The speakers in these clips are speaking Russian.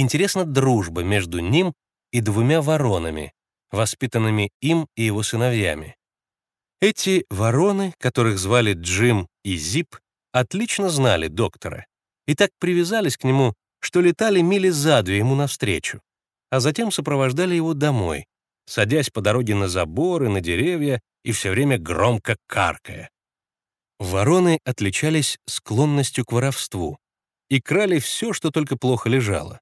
Интересна дружба между ним и двумя воронами, воспитанными им и его сыновьями. Эти вороны, которых звали Джим и Зип, отлично знали доктора и так привязались к нему, что летали мили за две ему навстречу, а затем сопровождали его домой, садясь по дороге на заборы, на деревья и все время громко каркая. Вороны отличались склонностью к воровству и крали все, что только плохо лежало.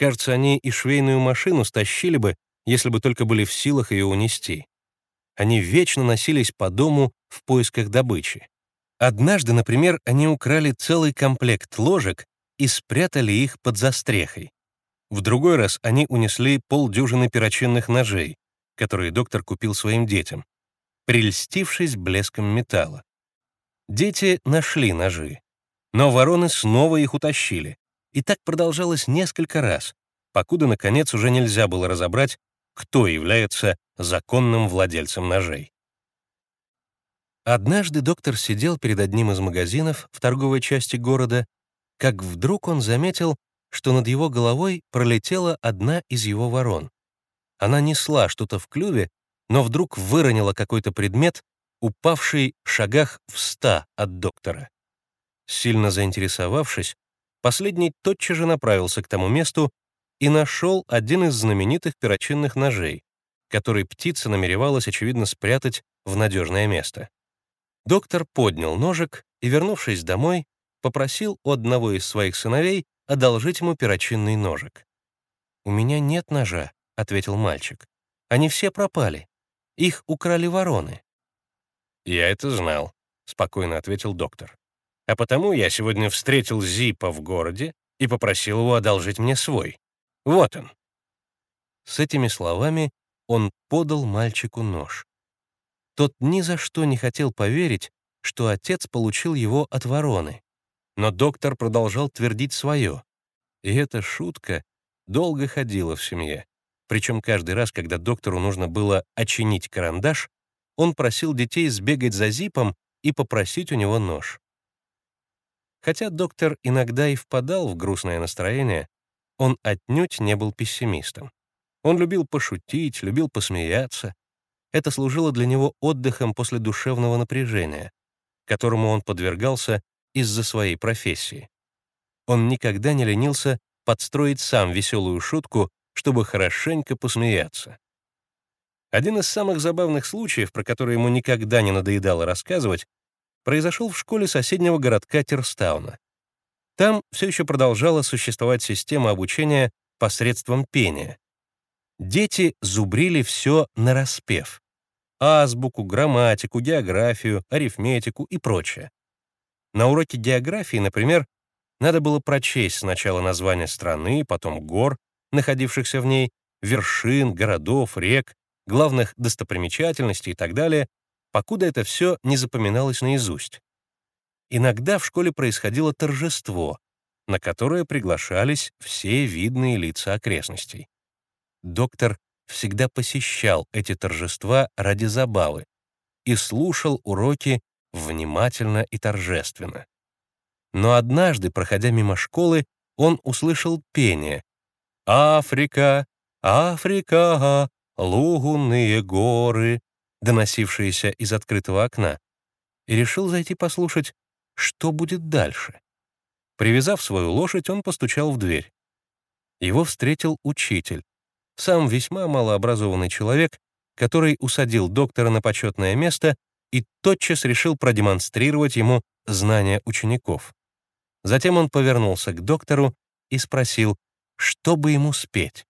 Кажется, они и швейную машину стащили бы, если бы только были в силах ее унести. Они вечно носились по дому в поисках добычи. Однажды, например, они украли целый комплект ложек и спрятали их под застрехой. В другой раз они унесли полдюжины перочинных ножей, которые доктор купил своим детям, прельстившись блеском металла. Дети нашли ножи, но вороны снова их утащили, и так продолжалось несколько раз, покуда, наконец, уже нельзя было разобрать, кто является законным владельцем ножей. Однажды доктор сидел перед одним из магазинов в торговой части города, как вдруг он заметил, что над его головой пролетела одна из его ворон. Она несла что-то в клюве, но вдруг выронила какой-то предмет упавший в шагах в ста от доктора. Сильно заинтересовавшись, последний тотчас же направился к тому месту и нашел один из знаменитых перочинных ножей, который птица намеревалась, очевидно, спрятать в надежное место. Доктор поднял ножик и, вернувшись домой, попросил у одного из своих сыновей одолжить ему перочинный ножик. «У меня нет ножа», — ответил мальчик. «Они все пропали. Их украли вороны». «Я это знал», — спокойно ответил доктор. «А потому я сегодня встретил Зипа в городе и попросил его одолжить мне свой. Вот он». С этими словами он подал мальчику нож. Тот ни за что не хотел поверить, что отец получил его от вороны. Но доктор продолжал твердить свое. И эта шутка долго ходила в семье. Причем каждый раз, когда доктору нужно было очинить карандаш, он просил детей сбегать за Зипом и попросить у него нож. Хотя доктор иногда и впадал в грустное настроение, он отнюдь не был пессимистом. Он любил пошутить, любил посмеяться. Это служило для него отдыхом после душевного напряжения, которому он подвергался из-за своей профессии. Он никогда не ленился подстроить сам веселую шутку, чтобы хорошенько посмеяться. Один из самых забавных случаев, про который ему никогда не надоедало рассказывать, произошел в школе соседнего городка Терстауна. Там все еще продолжала существовать система обучения посредством пения. Дети зубрили все нараспев. Азбуку, грамматику, географию, арифметику и прочее. На уроке географии, например, надо было прочесть сначала название страны, потом гор, находившихся в ней, вершин, городов, рек, главных достопримечательностей и так далее, покуда это все не запоминалось наизусть. Иногда в школе происходило торжество, на которое приглашались все видные лица окрестностей. Доктор всегда посещал эти торжества ради забавы и слушал уроки внимательно и торжественно. Но однажды, проходя мимо школы, он услышал пение «Африка, Африка, лугунные горы», доносившиеся из открытого окна, и решил зайти послушать, что будет дальше. Привязав свою лошадь, он постучал в дверь. Его встретил учитель, сам весьма малообразованный человек, который усадил доктора на почетное место и тотчас решил продемонстрировать ему знания учеников. Затем он повернулся к доктору и спросил, что бы ему спеть.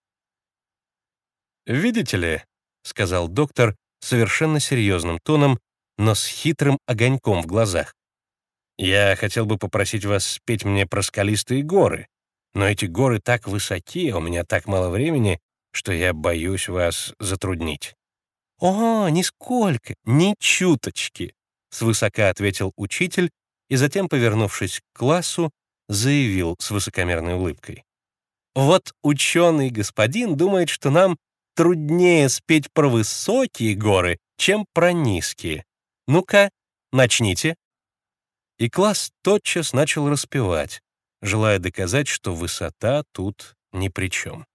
«Видите ли», — сказал доктор совершенно серьезным тоном, но с хитрым огоньком в глазах, «я хотел бы попросить вас спеть мне про скалистые горы, но эти горы так высоки, а у меня так мало времени, что я боюсь вас затруднить». «О, нисколько, ни чуточки», — свысока ответил учитель и затем, повернувшись к классу, заявил с высокомерной улыбкой. «Вот ученый господин думает, что нам труднее спеть про высокие горы, чем про низкие. Ну-ка, начните». И класс тотчас начал распевать, желая доказать, что высота тут ни при чем.